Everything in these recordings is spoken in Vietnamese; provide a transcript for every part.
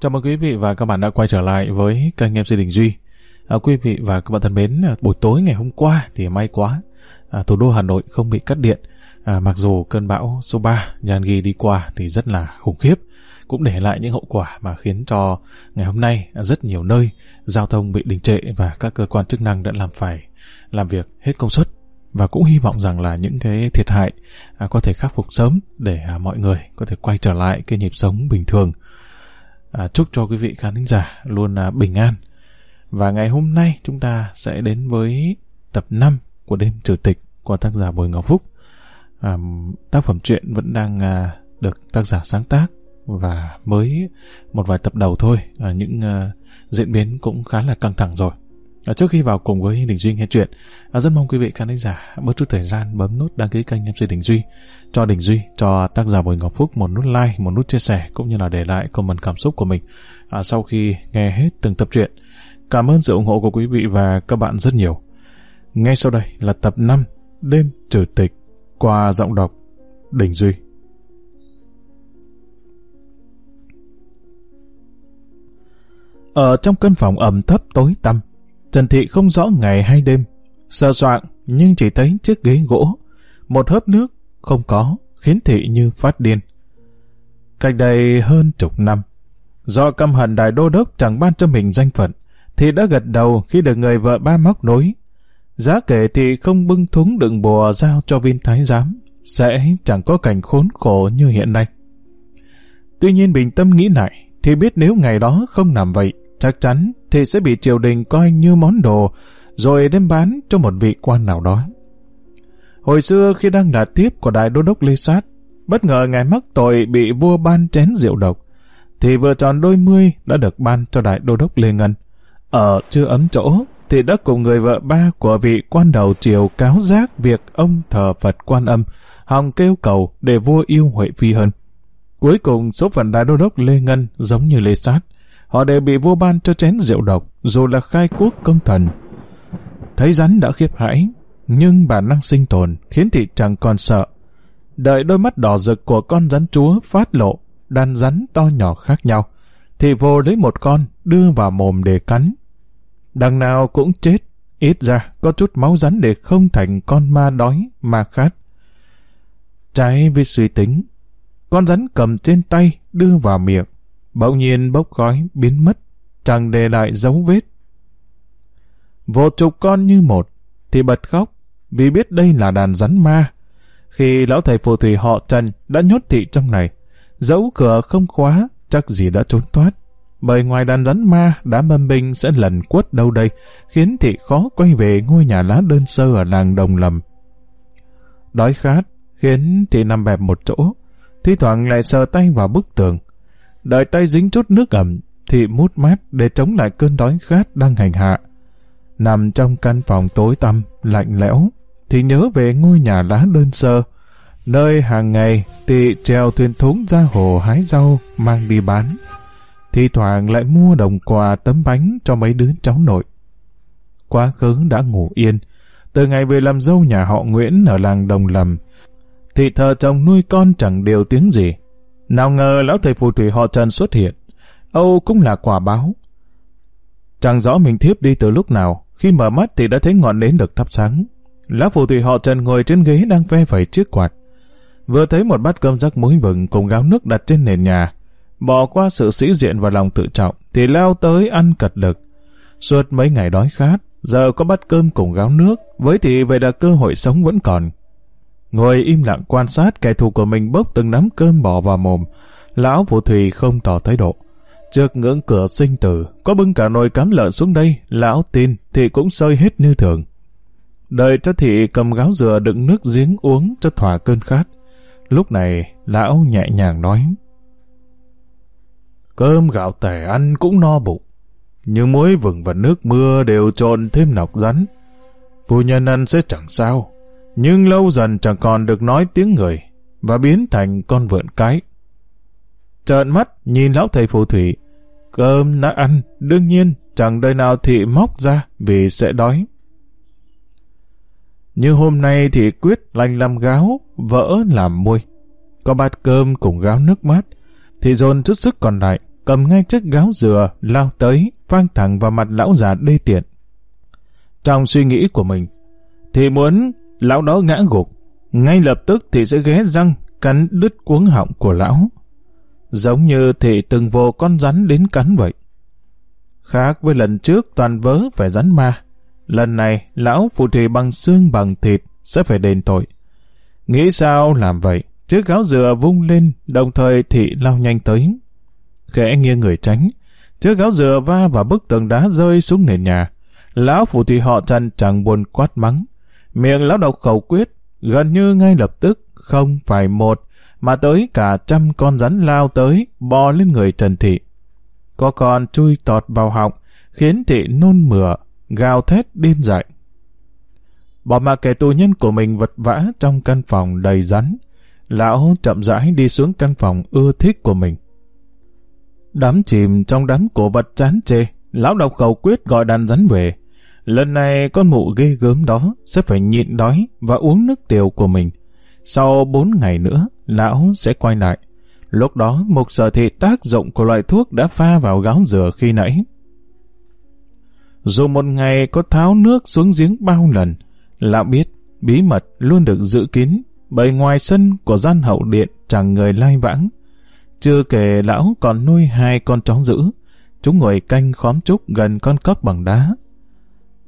Chào mừng quý vị và các bạn đã quay trở lại với kênh MC Đình Duy. À, quý vị và các bạn thân mến, à, buổi tối ngày hôm qua thì may quá, à, thủ đô Hà Nội không bị cắt điện. À, mặc dù cơn bão số 3 Yangi đi qua thì rất là khủng khiếp, cũng để lại những hậu quả mà khiến cho ngày hôm nay rất nhiều nơi giao thông bị đình trệ và các cơ quan chức năng đã làm phải làm việc hết công suất và cũng hy vọng rằng là những cái thiệt hại à, có thể khắc phục sớm để à, mọi người có thể quay trở lại cái nhịp sống bình thường. À, chúc cho quý vị khán thính giả luôn à, bình an. Và ngày hôm nay chúng ta sẽ đến với tập 5 của đêm chủ tịch của tác giả Bùi Ngọc Phúc. À, tác phẩm truyện vẫn đang à, được tác giả sáng tác và mới một vài tập đầu thôi, à, những à, diễn biến cũng khá là căng thẳng rồi. À, trước khi vào cùng với Đình Duy nghe chuyện, à, rất mong quý vị khán giả bớt chút thời gian bấm nút đăng ký kênh MC Đình Duy, cho Đình Duy, cho tác giả Bùi Ngọc Phúc một nút like, một nút chia sẻ cũng như là để lại comment cảm xúc của mình à, sau khi nghe hết từng tập truyện. Cảm ơn sự ủng hộ của quý vị và các bạn rất nhiều. Ngay sau đây là tập 5 Đêm trừ tịch qua giọng đọc Đình Duy. Ở trong căn phòng ẩm thấp tối tăm, Trần Thị không rõ ngày hay đêm, sơ soạn nhưng chỉ thấy chiếc ghế gỗ, một hớp nước không có, khiến Thị như phát điên. Cách đây hơn chục năm, do căm hận đại đô đốc chẳng ban cho mình danh phận, thì đã gật đầu khi được người vợ ba móc nối. Giá kể thì không bưng thúng đựng bùa giao cho viên thái giám, sẽ chẳng có cảnh khốn khổ như hiện nay. Tuy nhiên bình tâm nghĩ lại, thì biết nếu ngày đó không làm vậy, chắc chắn thì sẽ bị triều đình coi như món đồ, rồi đem bán cho một vị quan nào đó. Hồi xưa khi đang là tiếp của đại đô đốc Lê Sát, bất ngờ ngài mắc tội bị vua ban chén rượu độc, thì vừa tròn đôi mươi đã được ban cho đại đô đốc Lê Ngân. Ở chưa ấm chỗ, thì đã cùng người vợ ba của vị quan đầu triều cáo giác việc ông thờ Phật quan âm, hòng kêu cầu để vua yêu Huệ Phi hơn. Cuối cùng số phận đại đô đốc Lê Ngân giống như Lê Sát, họ đều bị vua ban cho chén rượu độc, dù là khai quốc công thần. Thấy rắn đã khiếp hãi, nhưng bản năng sinh tồn khiến thị chẳng còn sợ. Đợi đôi mắt đỏ rực của con rắn chúa phát lộ, đàn rắn to nhỏ khác nhau, thì vô lấy một con đưa vào mồm để cắn. Đằng nào cũng chết, ít ra có chút máu rắn để không thành con ma đói, ma khát. Trái với suy tính, con rắn cầm trên tay đưa vào miệng, bỗng nhiên bốc khói biến mất, chẳng để lại dấu vết. Vô chục con như một, thì bật khóc, vì biết đây là đàn rắn ma. Khi lão thầy phù thủy họ Trần đã nhốt thị trong này, dấu cửa không khóa, chắc gì đã trốn thoát. Bởi ngoài đàn rắn ma đã mâm binh sẽ lần quất đâu đây, khiến thị khó quay về ngôi nhà lá đơn sơ ở làng Đồng Lầm. Đói khát, khiến thị nằm bẹp một chỗ, thi thoảng lại sờ tay vào bức tường. Đợi tay dính chút nước ẩm, thì mút mát để chống lại cơn đói khát đang hành hạ. Nằm trong căn phòng tối tăm, lạnh lẽo, thì nhớ về ngôi nhà lá đơn sơ, nơi hàng ngày thị treo thuyền thúng ra hồ hái rau mang đi bán. Thì thoảng lại mua đồng quà tấm bánh cho mấy đứa cháu nội. Quá khứ đã ngủ yên, từ ngày về làm dâu nhà họ Nguyễn ở làng Đồng Lầm, thì thờ chồng nuôi con chẳng đều tiếng gì. Nào ngờ lão thầy phù thủy họ Trần xuất hiện. Âu cũng là quả báo. Chẳng rõ mình thiếp đi từ lúc nào, khi mở mắt thì đã thấy ngọn nến được thắp sáng. Lão phù thủy họ Trần ngồi trên ghế đang ve phẩy chiếc quạt. Vừa thấy một bát cơm rắc muối vừng cùng gáo nước đặt trên nền nhà. Bỏ qua sự sĩ diện và lòng tự trọng thì lao tới ăn cật lực. Suốt mấy ngày đói khát, giờ có bát cơm cùng gáo nước, với thì về là cơ hội sống vẫn còn. Ngồi im lặng quan sát kẻ thù của mình bốc từng nắm cơm bỏ vào mồm, lão phù thủy không tỏ thái độ. Trước ngưỡng cửa sinh tử, có bưng cả nồi cám lợn xuống đây, lão tin thì cũng sơi hết như thường. Đợi cho thị cầm gáo dừa đựng nước giếng uống cho thỏa cơn khát. Lúc này, lão nhẹ nhàng nói. Cơm gạo tẻ ăn cũng no bụng, nhưng muối vừng và nước mưa đều trộn thêm nọc rắn. Phu nhân ăn sẽ chẳng sao, nhưng lâu dần chẳng còn được nói tiếng người, và biến thành con vượn cái. Trợn mắt nhìn lão thầy phù thủy, cơm đã ăn, đương nhiên chẳng đời nào thị móc ra vì sẽ đói. Như hôm nay thì quyết lành làm gáo, vỡ làm môi. Có bát cơm cùng gáo nước mát, thì dồn chút sức còn lại, cầm ngay chiếc gáo dừa, lao tới, phang thẳng vào mặt lão già đê tiện. Trong suy nghĩ của mình, thì muốn lão đó ngã gục, ngay lập tức thì sẽ ghé răng, cắn đứt cuống họng của lão. Giống như thị từng vô con rắn đến cắn vậy. Khác với lần trước toàn vớ phải rắn ma, lần này lão phù thủy bằng xương bằng thịt sẽ phải đền tội. Nghĩ sao làm vậy, chiếc gáo dừa vung lên, đồng thời thị lao nhanh tới. Khẽ nghiêng người tránh, chiếc gáo dừa va vào bức tường đá rơi xuống nền nhà. Lão phù thủy họ Trần chẳng buồn quát mắng. Miệng lão đọc khẩu quyết, gần như ngay lập tức, không phải một, mà tới cả trăm con rắn lao tới, bò lên người Trần Thị. Có con chui tọt vào họng, khiến Thị nôn mửa, gào thét điên dại. Bỏ mặc kẻ tù nhân của mình vật vã trong căn phòng đầy rắn, lão chậm rãi đi xuống căn phòng ưa thích của mình. Đám chìm trong đám cổ vật chán chê, lão đọc khẩu quyết gọi đàn rắn về. Lần này con mụ ghê gớm đó sẽ phải nhịn đói và uống nước tiểu của mình. Sau bốn ngày nữa, lão sẽ quay lại. Lúc đó, một sở thị tác dụng của loại thuốc đã pha vào gáo dừa khi nãy. Dù một ngày có tháo nước xuống giếng bao lần, lão biết bí mật luôn được giữ kín, bởi ngoài sân của gian hậu điện chẳng người lai vãng. Chưa kể lão còn nuôi hai con chó dữ, chúng ngồi canh khóm trúc gần con cốc bằng đá.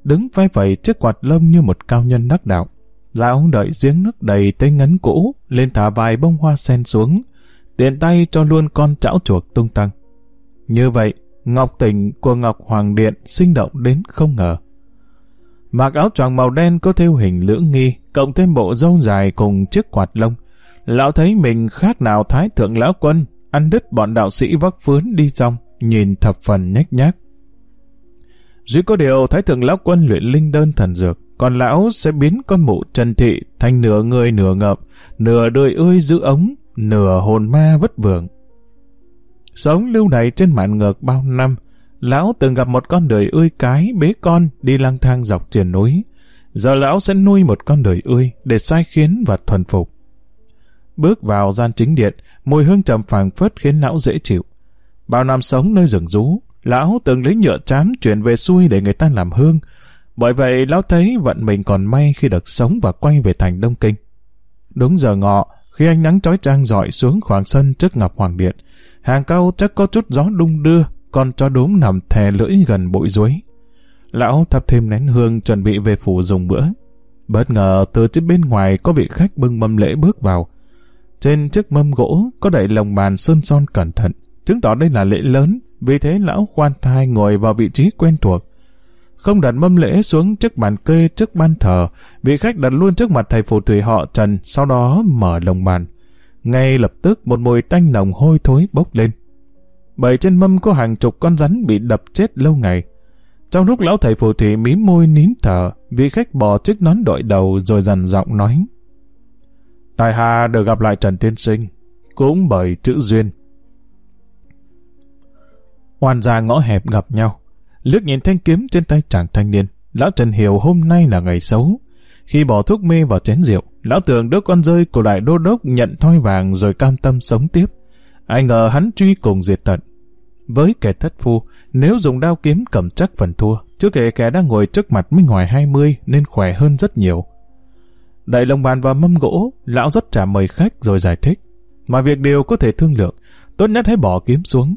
Đứng vai vẩy chiếc quạt lông như một cao nhân đắc đạo. Lão đợi giếng nước đầy tới ngấn cũ, lên thả vài bông hoa sen xuống, tiện tay cho luôn con chảo chuột tung tăng. Như vậy, Ngọc Tỉnh của Ngọc Hoàng Điện sinh động đến không ngờ. Mặc áo choàng màu đen có theo hình lưỡng nghi, cộng thêm bộ râu dài cùng chiếc quạt lông. Lão thấy mình khác nào thái thượng lão quân, ăn đứt bọn đạo sĩ vác phướn đi trong nhìn thập phần nhách nhác. Duy có điều thái thượng lão quân luyện linh đơn thần dược, còn lão sẽ biến con mụ trần thị thành nửa người nửa ngợp, nửa đời ươi giữ ống, nửa hồn ma vất vưởng. Sống lưu đày trên mạn ngược bao năm, lão từng gặp một con đời ươi cái bế con đi lang thang dọc triền núi. Giờ lão sẽ nuôi một con đời ươi để sai khiến và thuần phục. Bước vào gian chính điện, mùi hương trầm phàng phất khiến lão dễ chịu. Bao năm sống nơi rừng rú, lão từng lấy nhựa chám chuyển về xuôi để người ta làm hương. Bởi vậy lão thấy vận mình còn may khi được sống và quay về thành Đông Kinh. Đúng giờ ngọ, khi ánh nắng chói trang dọi xuống khoảng sân trước Ngọc Hoàng Điện, hàng cao chắc có chút gió đung đưa, con chó đốm nằm thè lưỡi gần bụi ruối. Lão thắp thêm nén hương chuẩn bị về phủ dùng bữa. Bất ngờ từ trên bên ngoài có vị khách bưng mâm lễ bước vào. Trên chiếc mâm gỗ có đậy lồng bàn sơn son cẩn thận, chứng tỏ đây là lễ lớn, vì thế lão khoan thai ngồi vào vị trí quen thuộc. Không đặt mâm lễ xuống trước bàn kê trước ban thờ, vị khách đặt luôn trước mặt thầy phù thủy họ Trần, sau đó mở lồng bàn. Ngay lập tức một mùi tanh nồng hôi thối bốc lên. Bởi trên mâm có hàng chục con rắn bị đập chết lâu ngày. Trong lúc lão thầy phù thủy mím môi nín thở, vị khách bỏ chiếc nón đội đầu rồi dằn giọng nói. Tài Hà được gặp lại Trần Tiên Sinh, cũng bởi chữ duyên. Hoàn ra ngõ hẹp gặp nhau, lướt nhìn thanh kiếm trên tay chàng thanh niên, lão Trần hiểu hôm nay là ngày xấu. Khi bỏ thuốc mê vào chén rượu, lão tưởng đứa con rơi của đại đô đốc nhận thoi vàng rồi cam tâm sống tiếp. Ai ngờ hắn truy cùng diệt tận. Với kẻ thất phu, nếu dùng đao kiếm cầm chắc phần thua, chứ kể kẻ đang ngồi trước mặt mới ngoài 20 nên khỏe hơn rất nhiều. đại lồng bàn và mâm gỗ, lão rất trả mời khách rồi giải thích. Mà việc đều có thể thương lượng, tốt nhất hãy bỏ kiếm xuống.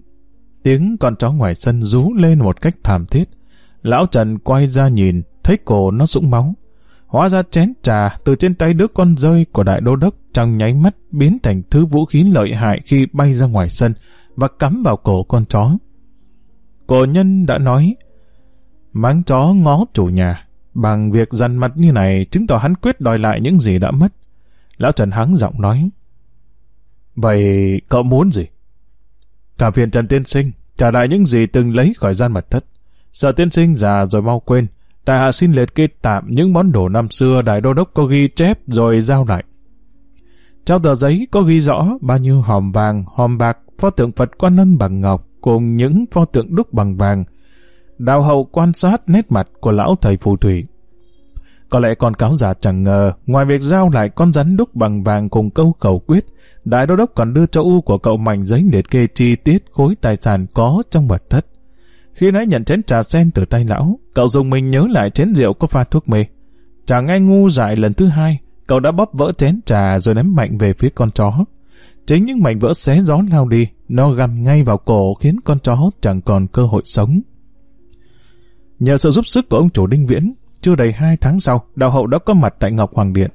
Tiếng con chó ngoài sân rú lên một cách thảm thiết. Lão Trần quay ra nhìn, thấy cổ nó sũng máu. Hóa ra chén trà từ trên tay đứa con rơi của đại đô đốc trong nháy mắt biến thành thứ vũ khí lợi hại khi bay ra ngoài sân và cắm vào cổ con chó. Cổ nhân đã nói, máng chó ngó chủ nhà, Bằng việc dằn mặt như này chứng tỏ hắn quyết đòi lại những gì đã mất. Lão Trần hắng giọng nói. Vậy cậu muốn gì? Cả phiền Trần Tiên Sinh trả lại những gì từng lấy khỏi gian mật thất. Sợ tiên sinh già rồi mau quên. Tại hạ xin liệt kê tạm những món đồ năm xưa đại đô đốc có ghi chép rồi giao lại. Trong tờ giấy có ghi rõ bao nhiêu hòm vàng, hòm bạc, pho tượng Phật quan âm bằng ngọc cùng những pho tượng đúc bằng vàng, Đào hậu quan sát nét mặt của lão thầy phù thủy. Có lẽ con cáo già chẳng ngờ, ngoài việc giao lại con rắn đúc bằng vàng cùng câu khẩu quyết, đại đô đốc còn đưa cho U của cậu mảnh giấy liệt kê chi tiết khối tài sản có trong mật thất. Khi nãy nhận chén trà sen từ tay lão, cậu dùng mình nhớ lại chén rượu có pha thuốc mê. Chẳng ngay ngu dại lần thứ hai, cậu đã bóp vỡ chén trà rồi ném mạnh về phía con chó. Chính những mảnh vỡ xé gió lao đi, nó găm ngay vào cổ khiến con chó chẳng còn cơ hội sống. Nhờ sự giúp sức của ông chủ Đinh Viễn, chưa đầy hai tháng sau, đạo hậu đã có mặt tại Ngọc Hoàng Điện.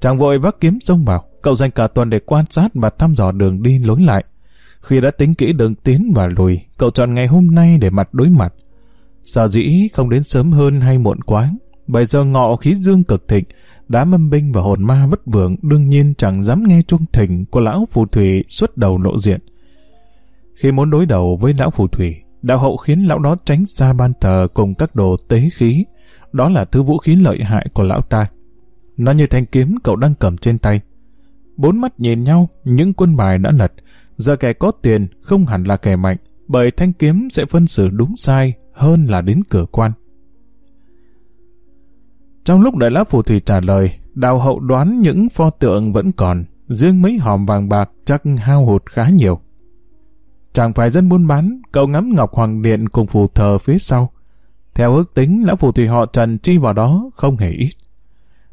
Chàng vội vác kiếm xông vào, cậu dành cả tuần để quan sát và thăm dò đường đi lối lại. Khi đã tính kỹ đường tiến và lùi, cậu chọn ngày hôm nay để mặt đối mặt. Sở dĩ không đến sớm hơn hay muộn quá, bây giờ ngọ khí dương cực thịnh, đá mâm binh và hồn ma vất vưởng đương nhiên chẳng dám nghe chuông thỉnh của lão phù thủy xuất đầu lộ diện. Khi muốn đối đầu với lão phù thủy, đạo hậu khiến lão đó tránh xa ban thờ cùng các đồ tế khí. Đó là thứ vũ khí lợi hại của lão ta. Nó như thanh kiếm cậu đang cầm trên tay. Bốn mắt nhìn nhau, những quân bài đã lật. Giờ kẻ có tiền không hẳn là kẻ mạnh, bởi thanh kiếm sẽ phân xử đúng sai hơn là đến cửa quan. Trong lúc đợi lão phù thủy trả lời, đào hậu đoán những pho tượng vẫn còn, riêng mấy hòm vàng bạc chắc hao hụt khá nhiều. Chẳng phải dân buôn bán, cậu ngắm Ngọc Hoàng Điện cùng phù thờ phía sau. Theo ước tính, lão phù thủy họ Trần chi vào đó không hề ít.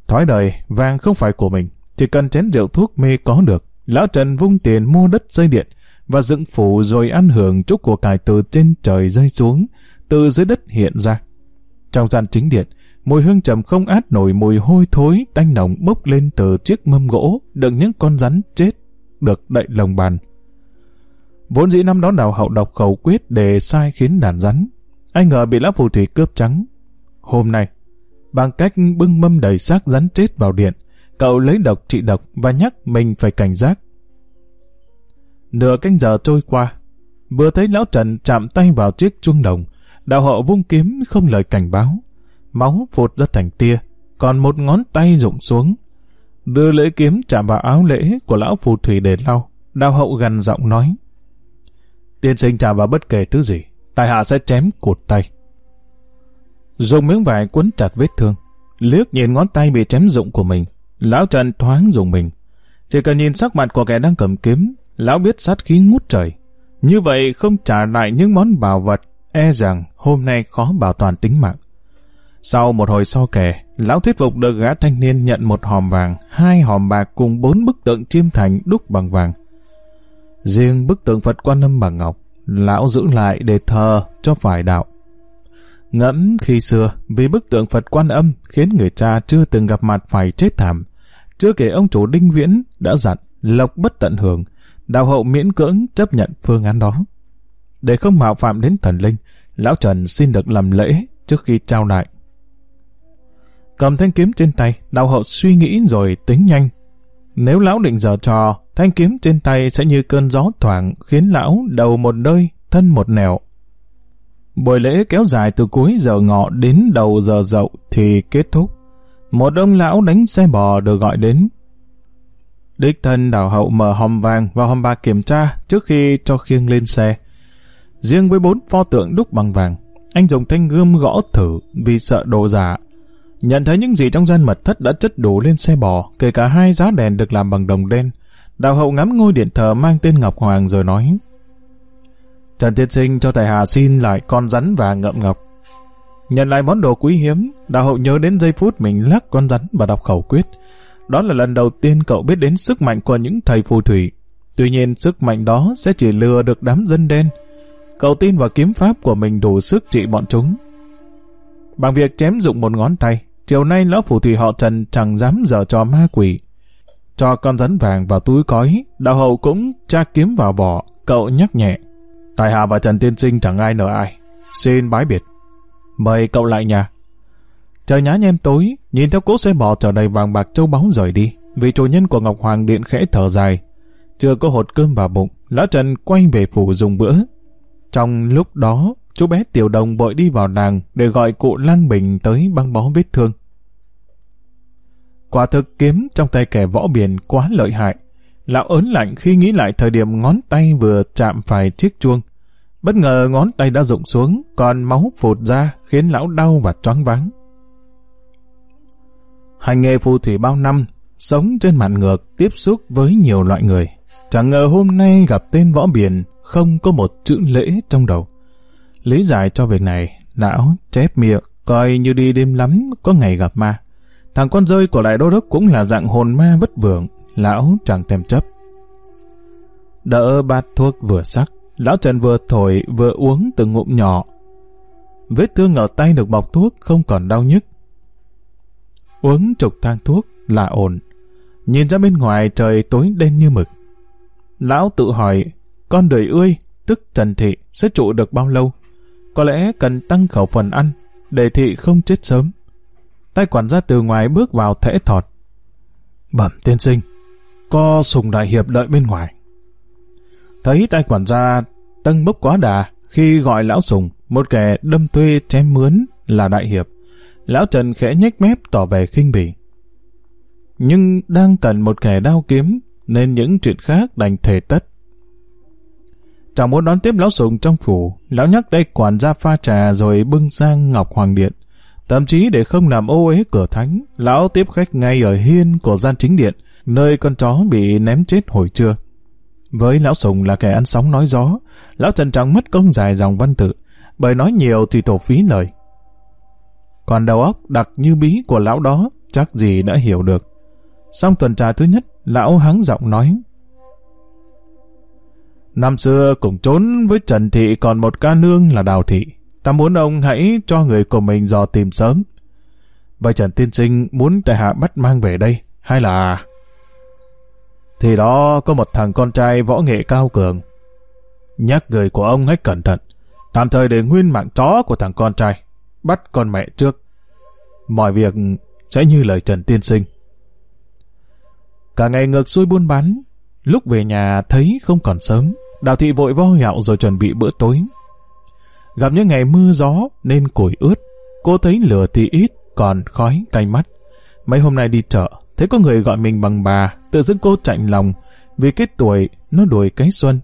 Thói đời, vàng không phải của mình, chỉ cần chén rượu thuốc mê có được. Lão Trần vung tiền mua đất dây điện và dựng phủ rồi ăn hưởng chút của cải từ trên trời rơi xuống, từ dưới đất hiện ra. Trong gian chính điện, mùi hương trầm không át nổi mùi hôi thối tanh nồng bốc lên từ chiếc mâm gỗ đựng những con rắn chết được đậy lồng bàn. Vốn dĩ năm đó đào hậu đọc khẩu quyết để sai khiến đàn rắn. Anh ngờ bị lão phù thủy cướp trắng. Hôm nay, bằng cách bưng mâm đầy xác rắn chết vào điện, cậu lấy độc trị độc và nhắc mình phải cảnh giác. Nửa canh giờ trôi qua, vừa thấy lão Trần chạm tay vào chiếc chuông đồng, đạo hậu vung kiếm không lời cảnh báo. Máu phụt ra thành tia, còn một ngón tay rụng xuống. Đưa lưỡi kiếm chạm vào áo lễ của lão phù thủy để lau. Đạo hậu gần giọng nói. Tiên sinh chạm vào bất kể thứ gì, tài hạ sẽ chém cột tay. Dùng miếng vải quấn chặt vết thương, liếc nhìn ngón tay bị chém rụng của mình, lão Trần thoáng dùng mình. Chỉ cần nhìn sắc mặt của kẻ đang cầm kiếm, lão biết sát khí ngút trời. Như vậy không trả lại những món bảo vật, e rằng hôm nay khó bảo toàn tính mạng. Sau một hồi so kè, lão thuyết phục được gã thanh niên nhận một hòm vàng, hai hòm bạc cùng bốn bức tượng chiêm thành đúc bằng vàng. Riêng bức tượng Phật Quan Âm bằng ngọc, lão giữ lại để thờ cho phải đạo. Ngẫm khi xưa, vì bức tượng Phật Quan Âm khiến người cha chưa từng gặp mặt phải chết thảm. Chưa kể ông chủ Đinh Viễn đã dặn lộc bất tận hưởng, đào hậu miễn cưỡng chấp nhận phương án đó. Để không mạo phạm đến thần linh, lão Trần xin được làm lễ trước khi trao lại. Cầm thanh kiếm trên tay, đào hậu suy nghĩ rồi tính nhanh. Nếu lão định giờ trò, thanh kiếm trên tay sẽ như cơn gió thoảng khiến lão đầu một nơi, thân một nẻo. Buổi lễ kéo dài từ cuối giờ ngọ đến đầu giờ dậu thì kết thúc. Một ông lão đánh xe bò được gọi đến. Đích thân đảo hậu mở hòm vàng và hòm bạc kiểm tra trước khi cho khiêng lên xe. Riêng với bốn pho tượng đúc bằng vàng, anh dùng thanh gươm gõ thử vì sợ đồ giả. Nhận thấy những gì trong gian mật thất đã chất đủ lên xe bò, kể cả hai giá đèn được làm bằng đồng đen. Đào hậu ngắm ngôi điện thờ mang tên Ngọc Hoàng rồi nói. Trần Tiên Sinh cho Tài Hà xin lại con rắn và ngậm ngọc. Nhận lại món đồ quý hiếm, đào hậu nhớ đến giây phút mình lắc con rắn và đọc khẩu quyết. Đó là lần đầu tiên cậu biết đến sức mạnh của những thầy phù thủy. Tuy nhiên sức mạnh đó sẽ chỉ lừa được đám dân đen. Cậu tin vào kiếm pháp của mình đủ sức trị bọn chúng. Bằng việc chém dụng một ngón tay, chiều nay lão phù thủy họ Trần chẳng dám dở trò ma quỷ. Cho con rắn vàng vào túi cói, đạo hậu cũng tra kiếm vào vỏ, cậu nhắc nhẹ. Tài Hạ và Trần Tiên Sinh chẳng ai nợ ai. Xin bái biệt. Mời cậu lại nhà. Trời nhá nhem tối, nhìn theo cỗ xe bò trở đầy vàng bạc châu báu rời đi. Vị chủ nhân của Ngọc Hoàng Điện khẽ thở dài. Chưa có hột cơm vào bụng, Lão Trần quay về phủ dùng bữa. Trong lúc đó, chú bé Tiểu Đồng vội đi vào nàng để gọi cụ Lan Bình tới băng bó vết thương. Quả thực kiếm trong tay kẻ võ biển quá lợi hại. Lão ớn lạnh khi nghĩ lại thời điểm ngón tay vừa chạm phải chiếc chuông. Bất ngờ ngón tay đã rụng xuống, còn máu phụt ra khiến lão đau và choáng váng. Hành nghề phù thủy bao năm, sống trên mặt ngược, tiếp xúc với nhiều loại người. Chẳng ngờ hôm nay gặp tên võ biển, không có một chữ lễ trong đầu. Lý giải cho việc này, lão chép miệng, coi như đi đêm lắm, có ngày gặp ma. Thằng con rơi của đại đô đốc cũng là dạng hồn ma vất vưởng, lão chẳng thèm chấp. Đỡ bát thuốc vừa sắc, lão Trần vừa thổi vừa uống từng ngụm nhỏ. Vết thương ở tay được bọc thuốc không còn đau nhức. Uống chục thang thuốc là ổn. Nhìn ra bên ngoài trời tối đen như mực. Lão tự hỏi, con đời ươi, tức Trần Thị, sẽ trụ được bao lâu? Có lẽ cần tăng khẩu phần ăn, để Thị không chết sớm. Tay quản gia từ ngoài bước vào thẽ thọt. Bẩm tiên sinh, có sùng đại hiệp đợi bên ngoài. Thấy tay quản gia tân bốc quá đà khi gọi lão sùng, một kẻ đâm thuê chém mướn là đại hiệp. Lão Trần khẽ nhếch mép tỏ vẻ khinh bỉ. Nhưng đang cần một kẻ đao kiếm, nên những chuyện khác đành thể tất. Chẳng muốn đón tiếp lão sùng trong phủ, lão nhắc tay quản gia pha trà rồi bưng sang Ngọc Hoàng Điện. Thậm chí để không làm ô uế cửa thánh, lão tiếp khách ngay ở hiên của gian chính điện, nơi con chó bị ném chết hồi trưa. Với lão sùng là kẻ ăn sóng nói gió, lão trần trọng mất công dài dòng văn tự, bởi nói nhiều thì tổ phí lời. Còn đầu óc đặc như bí của lão đó, chắc gì đã hiểu được. Xong tuần trà thứ nhất, lão hắng giọng nói. Năm xưa cùng trốn với Trần Thị còn một ca nương là Đào Thị. Ta muốn ông hãy cho người của mình dò tìm sớm. Vậy Trần Tiên Sinh muốn tại hạ bắt mang về đây, hay là... Thì đó có một thằng con trai võ nghệ cao cường. Nhắc người của ông hãy cẩn thận. Tạm thời để nguyên mạng chó của thằng con trai. Bắt con mẹ trước. Mọi việc sẽ như lời Trần Tiên Sinh. Cả ngày ngược xuôi buôn bán, lúc về nhà thấy không còn sớm, Đào Thị vội vo gạo rồi chuẩn bị bữa tối. Gặp những ngày mưa gió nên củi ướt, cô thấy lửa thì ít, còn khói cay mắt. Mấy hôm nay đi chợ, thấy có người gọi mình bằng bà, tự dưng cô chạnh lòng, vì cái tuổi nó đuổi cái xuân.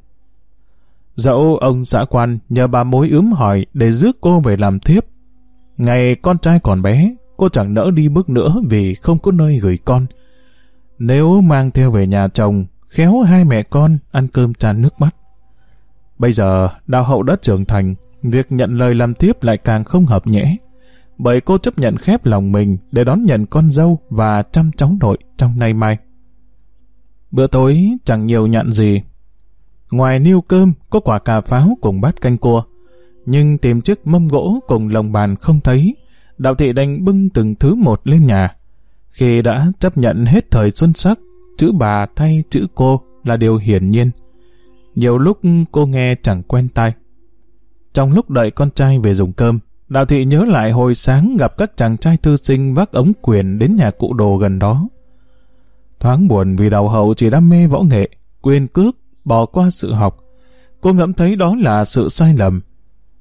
Dẫu ông xã quan nhờ bà mối ướm hỏi để rước cô về làm thiếp. Ngày con trai còn bé, cô chẳng nỡ đi bước nữa vì không có nơi gửi con. Nếu mang theo về nhà chồng, khéo hai mẹ con ăn cơm tràn nước mắt. Bây giờ, đào hậu đã trưởng thành, việc nhận lời làm tiếp lại càng không hợp nhẽ. Bởi cô chấp nhận khép lòng mình để đón nhận con dâu và chăm cháu nội trong nay mai. Bữa tối chẳng nhiều nhận gì. Ngoài niêu cơm có quả cà pháo cùng bát canh cua. Nhưng tìm chiếc mâm gỗ cùng lồng bàn không thấy. Đạo thị đành bưng từng thứ một lên nhà. Khi đã chấp nhận hết thời xuân sắc, chữ bà thay chữ cô là điều hiển nhiên. Nhiều lúc cô nghe chẳng quen tai. Trong lúc đợi con trai về dùng cơm, Đạo thị nhớ lại hồi sáng gặp các chàng trai thư sinh vác ống quyền đến nhà cụ đồ gần đó. Thoáng buồn vì đào hậu chỉ đam mê võ nghệ, quyền cước, bỏ qua sự học. Cô ngẫm thấy đó là sự sai lầm.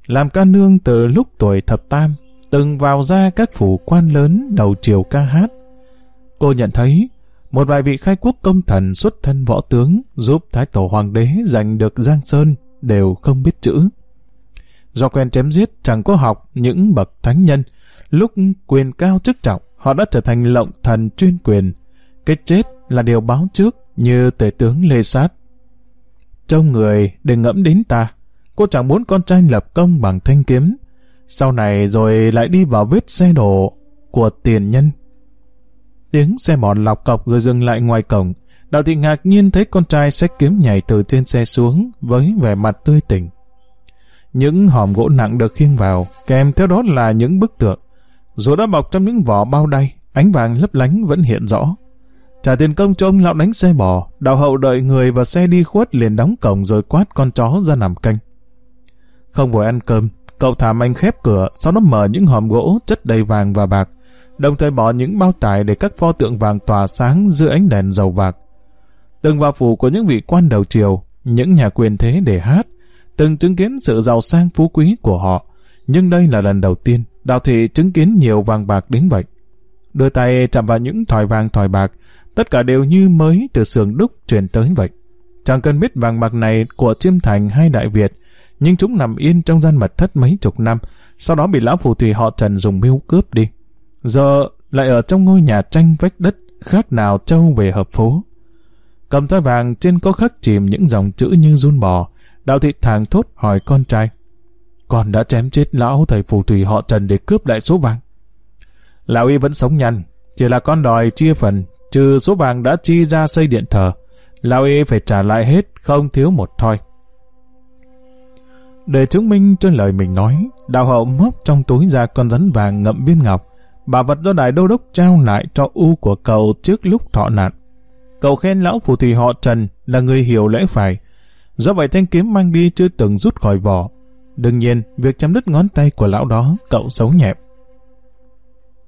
Làm ca nương từ lúc tuổi thập tam, từng vào ra các phủ quan lớn đầu triều ca hát. Cô nhận thấy một vài vị khai quốc công thần xuất thân võ tướng giúp Thái Tổ Hoàng đế giành được Giang Sơn đều không biết chữ. Do quen chém giết chẳng có học những bậc thánh nhân, lúc quyền cao chức trọng, họ đã trở thành lộng thần chuyên quyền. Cái chết là điều báo trước như tể tướng Lê Sát. Trông người đừng ngẫm đến ta, cô chẳng muốn con trai lập công bằng thanh kiếm. Sau này rồi lại đi vào vết xe đổ của tiền nhân. Tiếng xe mòn lọc cọc rồi dừng lại ngoài cổng. Đạo thị ngạc nhiên thấy con trai xách kiếm nhảy từ trên xe xuống với vẻ mặt tươi tỉnh. Những hòm gỗ nặng được khiêng vào, kèm theo đó là những bức tượng. Dù đã bọc trong những vỏ bao đay, ánh vàng lấp lánh vẫn hiện rõ. Trả tiền công cho ông lão đánh xe bò, đạo hậu đợi người và xe đi khuất liền đóng cổng rồi quát con chó ra nằm canh. Không vội ăn cơm, cậu thả anh khép cửa, sau đó mở những hòm gỗ chất đầy vàng và bạc, đồng thời bỏ những bao tải để các pho tượng vàng tỏa sáng dưới ánh đèn dầu bạc. Từng vào phủ của những vị quan đầu triều, những nhà quyền thế để hát, từng chứng kiến sự giàu sang phú quý của họ, nhưng đây là lần đầu tiên Đào Thị chứng kiến nhiều vàng bạc đến vậy. Đưa tay chạm vào những thỏi vàng thỏi bạc, tất cả đều như mới từ xưởng đúc truyền tới vậy. Chẳng cần biết vàng bạc này của Chiêm Thành hay Đại Việt, nhưng chúng nằm yên trong gian mật thất mấy chục năm, sau đó bị lão phù thủy họ Trần dùng mưu cướp đi. Giờ lại ở trong ngôi nhà tranh vách đất khác nào trâu về hợp phố. Cầm tay vàng trên có khắc chìm những dòng chữ như run bò, đạo thị thàng thốt hỏi con trai. Con đã chém chết lão thầy phù thủy họ Trần để cướp lại số vàng. Lão y vẫn sống nhăn, chỉ là con đòi chia phần, trừ số vàng đã chi ra xây điện thờ. Lão y phải trả lại hết, không thiếu một thoi. Để chứng minh cho lời mình nói, đạo hậu móc trong túi ra con rắn vàng ngậm viên ngọc, bà vật do đại đô đốc trao lại cho u của cậu trước lúc thọ nạn. Cậu khen lão phù thủy họ Trần là người hiểu lẽ phải. Do vậy thanh kiếm mang đi chưa từng rút khỏi vỏ. Đương nhiên, việc chấm đứt ngón tay của lão đó cậu xấu nhẹp.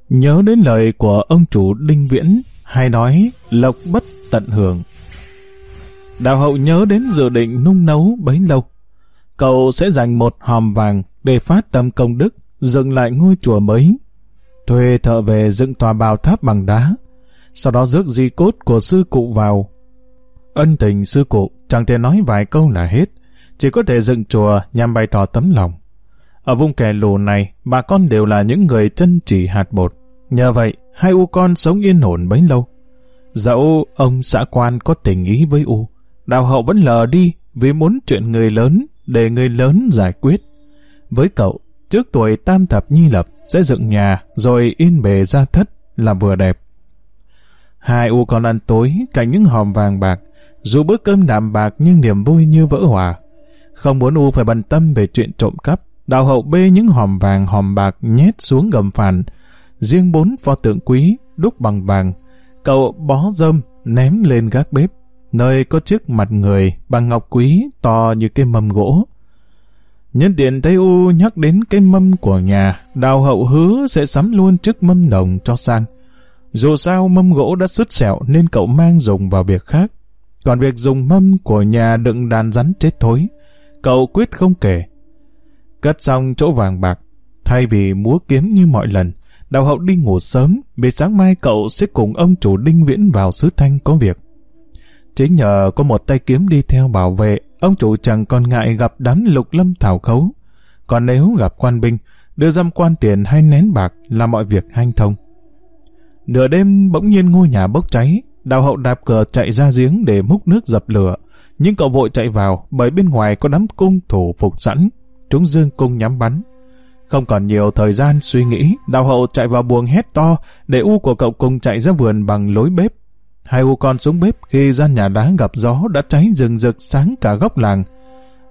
Nhớ đến lời của ông chủ Đinh Viễn, hay nói lộc bất tận hưởng. Đào hậu nhớ đến dự định nung nấu bấy lâu. Cậu sẽ dành một hòm vàng để phát tâm công đức, dựng lại ngôi chùa mới. Thuê thợ về dựng tòa bào tháp bằng đá, sau đó rước di cốt của sư cụ vào. Ân tình sư cụ chẳng thể nói vài câu là hết, chỉ có thể dựng chùa nhằm bày tỏ tấm lòng. Ở vùng kẻ lù này, bà con đều là những người chân chỉ hạt bột. Nhờ vậy, hai u con sống yên ổn bấy lâu. Dẫu ông xã quan có tình ý với u, đào hậu vẫn lờ đi vì muốn chuyện người lớn để người lớn giải quyết. Với cậu, trước tuổi tam thập nhi lập sẽ dựng nhà rồi yên bề ra thất là vừa đẹp. Hai u con ăn tối cạnh những hòm vàng bạc, dù bữa cơm đạm bạc nhưng niềm vui như vỡ hòa. Không muốn u phải bận tâm về chuyện trộm cắp, đào hậu bê những hòm vàng hòm bạc nhét xuống gầm phản, riêng bốn pho tượng quý đúc bằng vàng. Cậu bó rơm ném lên gác bếp, nơi có chiếc mặt người bằng ngọc quý to như cái mâm gỗ. Nhân tiện thấy U nhắc đến cái mâm của nhà, đào hậu hứa sẽ sắm luôn chiếc mâm đồng cho sang. Dù sao mâm gỗ đã sứt sẹo nên cậu mang dùng vào việc khác. Còn việc dùng mâm của nhà đựng đàn rắn chết thối, cậu quyết không kể. Cất xong chỗ vàng bạc, thay vì múa kiếm như mọi lần, đào hậu đi ngủ sớm vì sáng mai cậu sẽ cùng ông chủ Đinh Viễn vào sứ thanh có việc. Chính nhờ có một tay kiếm đi theo bảo vệ, ông chủ chẳng còn ngại gặp đám lục lâm thảo khấu. Còn nếu gặp quan binh, đưa dăm quan tiền hay nén bạc là mọi việc hanh thông. Nửa đêm bỗng nhiên ngôi nhà bốc cháy, đào hậu đạp cửa chạy ra giếng để múc nước dập lửa. Nhưng cậu vội chạy vào bởi bên ngoài có đám cung thủ phục sẵn. Chúng dương cung nhắm bắn. Không còn nhiều thời gian suy nghĩ, đào hậu chạy vào buồng hét to để u của cậu cùng chạy ra vườn bằng lối bếp. Hai u con xuống bếp khi gian nhà đá gặp gió đã cháy rừng rực sáng cả góc làng.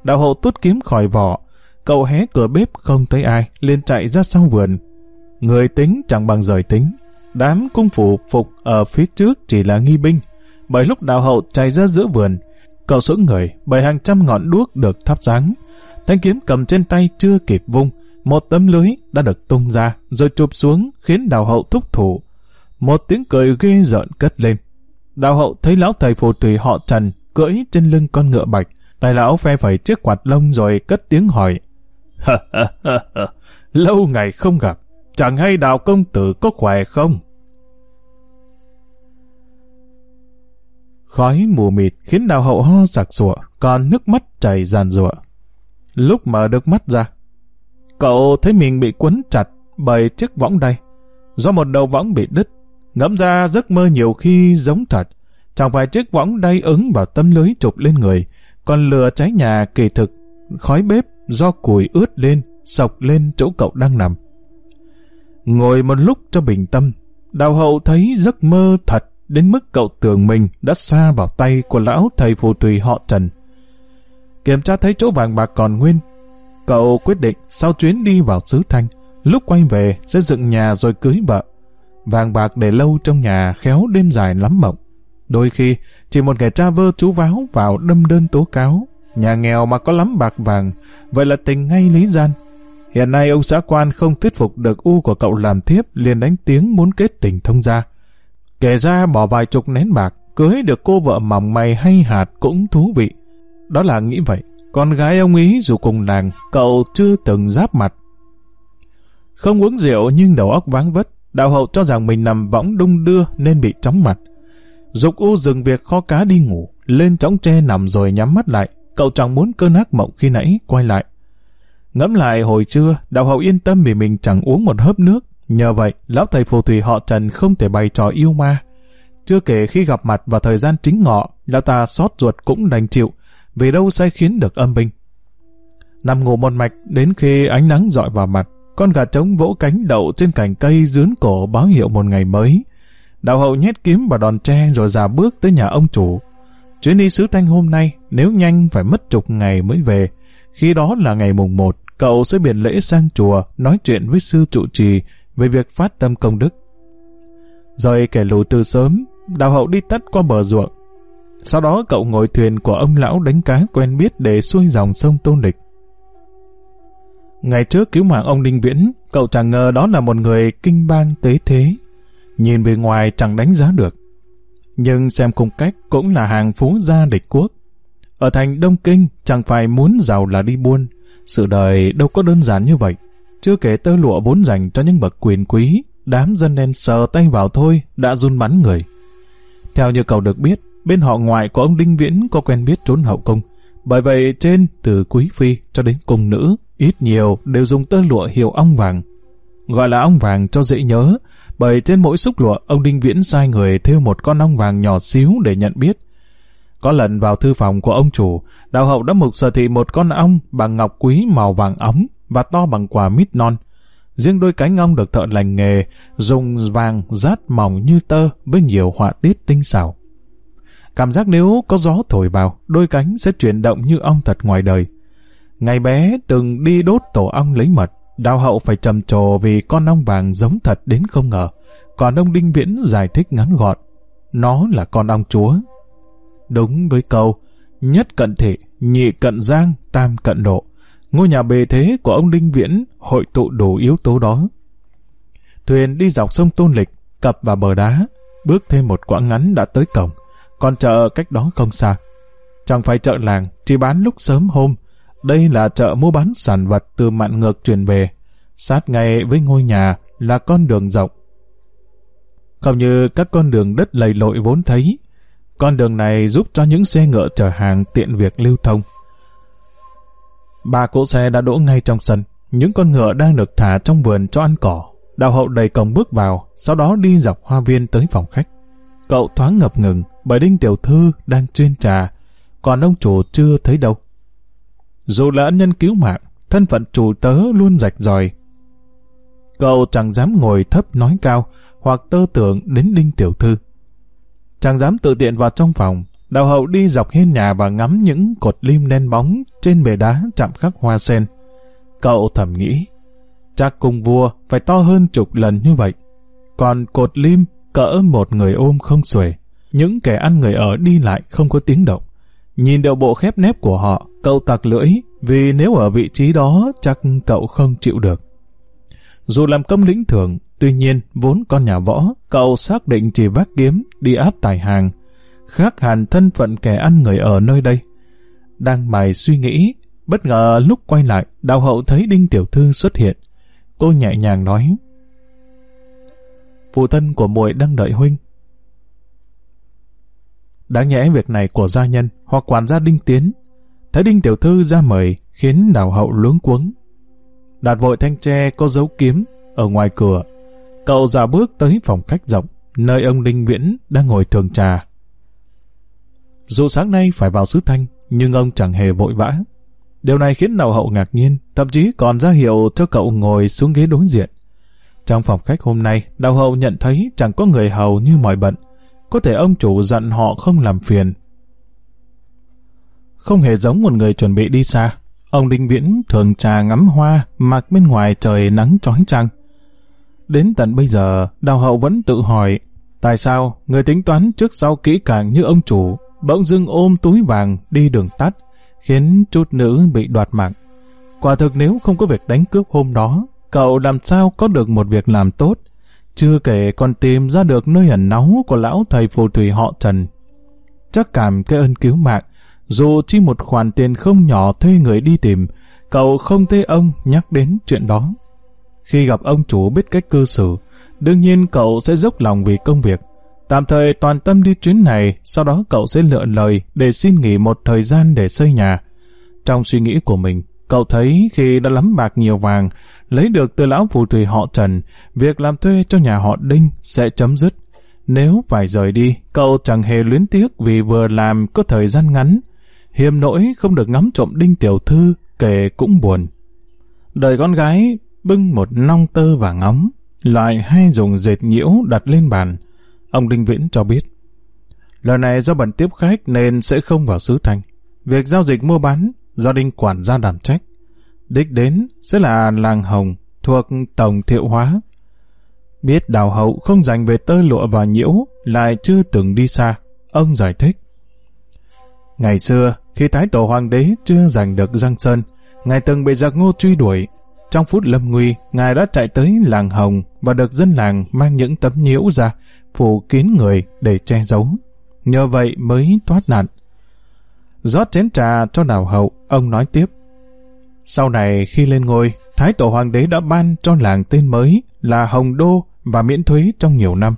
Đào hậu tút kiếm khỏi vỏ, cậu hé cửa bếp không thấy ai, liền chạy ra sau vườn. Người tính chẳng bằng rời tính, đám cung phủ phục ở phía trước chỉ là nghi binh. Bởi lúc đào hậu chạy ra giữa vườn, cậu sững người bởi hàng trăm ngọn đuốc được thắp sáng. Thanh kiếm cầm trên tay chưa kịp vung, một tấm lưới đã được tung ra rồi chụp xuống khiến đào hậu thúc thủ. Một tiếng cười ghê rợn cất lên. Đào hậu thấy lão thầy phù thủy họ Trần cưỡi trên lưng con ngựa bạch. Tài lão phe phẩy chiếc quạt lông rồi cất tiếng hỏi. Lâu ngày không gặp, chẳng hay đào công tử có khỏe không? Khói mù mịt khiến đào hậu ho sặc sụa, còn nước mắt chảy ràn rụa. Lúc mở được mắt ra, cậu thấy mình bị quấn chặt bởi chiếc võng đây, Do một đầu võng bị đứt, ngẫm ra giấc mơ nhiều khi giống thật. Chẳng phải chiếc võng đay ứng vào tấm lưới trục lên người, còn lửa cháy nhà kỳ thực, khói bếp do củi ướt lên, sọc lên chỗ cậu đang nằm. Ngồi một lúc cho bình tâm, đào hậu thấy giấc mơ thật đến mức cậu tưởng mình đã xa vào tay của lão thầy phù thủy họ Trần. Kiểm tra thấy chỗ vàng bạc còn nguyên, cậu quyết định sau chuyến đi vào xứ Thanh, lúc quay về sẽ dựng nhà rồi cưới vợ. Vàng bạc để lâu trong nhà khéo đêm dài lắm mộng. Đôi khi, chỉ một kẻ tra vơ chú váo vào đâm đơn tố cáo. Nhà nghèo mà có lắm bạc vàng, vậy là tình ngay lý gian. Hiện nay ông xã quan không thuyết phục được u của cậu làm thiếp liền đánh tiếng muốn kết tình thông gia. Kể ra bỏ vài chục nén bạc, cưới được cô vợ mỏng mày hay hạt cũng thú vị. Đó là nghĩ vậy. Con gái ông ý dù cùng làng, cậu chưa từng giáp mặt. Không uống rượu nhưng đầu óc váng vất, đạo hậu cho rằng mình nằm võng đung đưa nên bị chóng mặt. Dục u dừng việc kho cá đi ngủ, lên chóng tre nằm rồi nhắm mắt lại. Cậu chẳng muốn cơn ác mộng khi nãy quay lại. Ngẫm lại hồi trưa, đạo hậu yên tâm vì mình chẳng uống một hớp nước, Nhờ vậy, lão thầy phù thủy họ Trần không thể bày trò yêu ma. Chưa kể khi gặp mặt vào thời gian chính ngọ, lão ta xót ruột cũng đành chịu, vì đâu sai khiến được âm binh. Nằm ngủ một mạch đến khi ánh nắng dọi vào mặt, con gà trống vỗ cánh đậu trên cành cây dướn cổ báo hiệu một ngày mới. Đạo hậu nhét kiếm vào đòn tre rồi già bước tới nhà ông chủ. Chuyến đi sứ thanh hôm nay, nếu nhanh phải mất chục ngày mới về. Khi đó là ngày mùng một, cậu sẽ biển lễ sang chùa nói chuyện với sư trụ trì về việc phát tâm công đức. Rồi kẻ lùi từ sớm, đào hậu đi tắt qua bờ ruộng. Sau đó cậu ngồi thuyền của ông lão đánh cá quen biết để xuôi dòng sông Tôn Lịch. Ngày trước cứu mạng ông Đinh Viễn, cậu chẳng ngờ đó là một người kinh bang tế thế. Nhìn bề ngoài chẳng đánh giá được. Nhưng xem cùng cách cũng là hàng phú gia địch quốc. Ở thành Đông Kinh chẳng phải muốn giàu là đi buôn. Sự đời đâu có đơn giản như vậy. Chưa kể tơ lụa vốn dành cho những bậc quyền quý, đám dân đen sờ tay vào thôi đã run bắn người. Theo như cậu được biết, bên họ ngoại của ông Đinh Viễn có quen biết trốn hậu cung. Bởi vậy trên từ quý phi cho đến cung nữ, ít nhiều đều dùng tơ lụa hiệu ong vàng. Gọi là ong vàng cho dễ nhớ, bởi trên mỗi xúc lụa ông Đinh Viễn sai người thêu một con ong vàng nhỏ xíu để nhận biết. Có lần vào thư phòng của ông chủ, đạo hậu đã mục sở thị một con ong bằng ngọc quý màu vàng ống và to bằng quả mít non. Riêng đôi cánh ong được thợ lành nghề, dùng vàng rát mỏng như tơ với nhiều họa tiết tinh xảo. Cảm giác nếu có gió thổi vào, đôi cánh sẽ chuyển động như ong thật ngoài đời. Ngày bé từng đi đốt tổ ong lấy mật, đào hậu phải trầm trồ vì con ong vàng giống thật đến không ngờ. Còn ông Đinh Viễn giải thích ngắn gọn, nó là con ong chúa. Đúng với câu, nhất cận thị, nhị cận giang, tam cận độ. Ngôi nhà bề thế của ông Đinh Viễn hội tụ đủ yếu tố đó. Thuyền đi dọc sông Tôn Lịch, cập vào bờ đá, bước thêm một quãng ngắn đã tới cổng, còn chợ cách đó không xa. Chẳng phải chợ làng, chỉ bán lúc sớm hôm. Đây là chợ mua bán sản vật từ mạn ngược chuyển về. Sát ngay với ngôi nhà là con đường rộng. Không như các con đường đất lầy lội vốn thấy, con đường này giúp cho những xe ngựa chở hàng tiện việc lưu thông. Ba cỗ xe đã đỗ ngay trong sân. Những con ngựa đang được thả trong vườn cho ăn cỏ. Đào hậu đầy cổng bước vào, sau đó đi dọc hoa viên tới phòng khách. Cậu thoáng ngập ngừng bởi Đinh Tiểu Thư đang chuyên trà, còn ông chủ chưa thấy đâu. Dù là ân nhân cứu mạng, thân phận chủ tớ luôn rạch ròi. Cậu chẳng dám ngồi thấp nói cao hoặc tơ tưởng đến Đinh Tiểu Thư chàng dám tự tiện vào trong phòng, Đào hậu đi dọc hiên nhà và ngắm những cột lim đen bóng trên bề đá chạm khắc hoa sen. Cậu thầm nghĩ, chắc cùng vua phải to hơn chục lần như vậy. Còn cột lim cỡ một người ôm không xuể. Những kẻ ăn người ở đi lại không có tiếng động. Nhìn điệu bộ khép nép của họ, cậu tặc lưỡi, vì nếu ở vị trí đó chắc cậu không chịu được. Dù làm công lĩnh thường, tuy nhiên vốn con nhà võ, cậu xác định chỉ vác kiếm đi áp tài hàng, khác hẳn thân phận kẻ ăn người ở nơi đây. Đang mày suy nghĩ, bất ngờ lúc quay lại, đào hậu thấy Đinh Tiểu Thư xuất hiện. Cô nhẹ nhàng nói, Phụ thân của muội đang đợi huynh. Đáng nhẽ việc này của gia nhân hoặc quản gia Đinh Tiến. Thấy Đinh Tiểu Thư ra mời khiến đào hậu luống cuống. Đạt vội thanh tre có dấu kiếm ở ngoài cửa. Cậu dạo bước tới phòng khách rộng, nơi ông Đinh Viễn đang ngồi thường trà. Dù sáng nay phải vào sứ thanh, nhưng ông chẳng hề vội vã. Điều này khiến đào hậu ngạc nhiên, thậm chí còn ra hiệu cho cậu ngồi xuống ghế đối diện. Trong phòng khách hôm nay, đào hậu nhận thấy chẳng có người hầu như mọi bận. Có thể ông chủ dặn họ không làm phiền. Không hề giống một người chuẩn bị đi xa. Ông Đinh Viễn thường trà ngắm hoa, mặc bên ngoài trời nắng chói chang. Đến tận bây giờ, đào hậu vẫn tự hỏi, tại sao người tính toán trước sau kỹ càng như ông chủ, bỗng dưng ôm túi vàng đi đường tắt, khiến chút nữ bị đoạt mạng. Quả thực nếu không có việc đánh cướp hôm đó, cậu làm sao có được một việc làm tốt, chưa kể còn tìm ra được nơi ẩn náu của lão thầy phù thủy họ Trần. Chắc cảm cái ơn cứu mạng, dù chỉ một khoản tiền không nhỏ thuê người đi tìm, cậu không thấy ông nhắc đến chuyện đó. Khi gặp ông chủ biết cách cư xử, đương nhiên cậu sẽ dốc lòng vì công việc. Tạm thời toàn tâm đi chuyến này, sau đó cậu sẽ lựa lời để xin nghỉ một thời gian để xây nhà. Trong suy nghĩ của mình, Cậu thấy khi đã lắm bạc nhiều vàng, lấy được từ lão phù thủy họ Trần, việc làm thuê cho nhà họ Đinh sẽ chấm dứt. Nếu phải rời đi, cậu chẳng hề luyến tiếc vì vừa làm có thời gian ngắn. Hiềm nỗi không được ngắm trộm Đinh Tiểu Thư, kể cũng buồn. Đời con gái bưng một nong tơ vàng óng, loại hay dùng dệt nhiễu đặt lên bàn. Ông Đinh Viễn cho biết, lần này do bận tiếp khách nên sẽ không vào xứ thành. Việc giao dịch mua bán do Đinh quản gia đảm trách. Đích đến sẽ là làng Hồng thuộc Tổng Thiệu Hóa. Biết đào hậu không dành về tơ lụa và nhiễu, lại chưa từng đi xa. Ông giải thích. Ngày xưa, khi Thái Tổ Hoàng đế chưa giành được Giang Sơn, Ngài từng bị giặc ngô truy đuổi. Trong phút lâm nguy, Ngài đã chạy tới làng Hồng và được dân làng mang những tấm nhiễu ra, phủ kín người để che giấu. Nhờ vậy mới thoát nạn. rót chén trà cho đào hậu, ông nói tiếp. Sau này khi lên ngôi, Thái Tổ Hoàng đế đã ban cho làng tên mới là Hồng Đô và miễn thuế trong nhiều năm.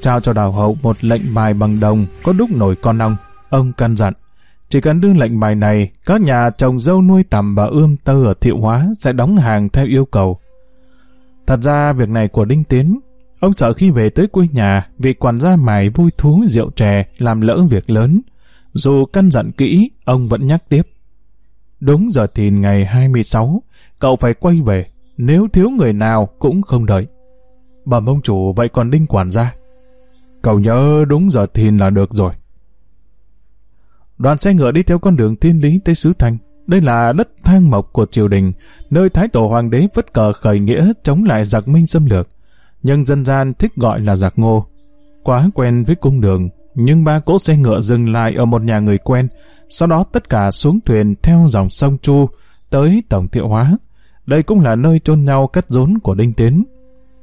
Trao cho đào hậu một lệnh bài bằng đồng có đúc nổi con ong. Ông căn dặn, chỉ cần đưa lệnh bài này, các nhà trồng dâu nuôi tầm và ươm tơ ở thiệu hóa sẽ đóng hàng theo yêu cầu. Thật ra việc này của Đinh Tiến, ông sợ khi về tới quê nhà, vị quản gia mài vui thú rượu chè làm lỡ việc lớn. Dù căn dặn kỹ, ông vẫn nhắc tiếp. Đúng giờ thìn ngày 26, cậu phải quay về, nếu thiếu người nào cũng không đợi. Bẩm ông chủ vậy còn Đinh quản gia. Cậu nhớ đúng giờ thìn là được rồi. Đoàn xe ngựa đi theo con đường thiên lý tới xứ Thanh. Đây là đất thang mộc của triều đình, nơi Thái Tổ Hoàng đế vất cờ khởi nghĩa chống lại giặc minh xâm lược. Nhưng dân gian thích gọi là giặc ngô. Quá quen với cung đường, nhưng ba cỗ xe ngựa dừng lại ở một nhà người quen, sau đó tất cả xuống thuyền theo dòng sông Chu tới Tổng Thiệu Hóa. Đây cũng là nơi chôn nhau cất rốn của Đinh Tiến.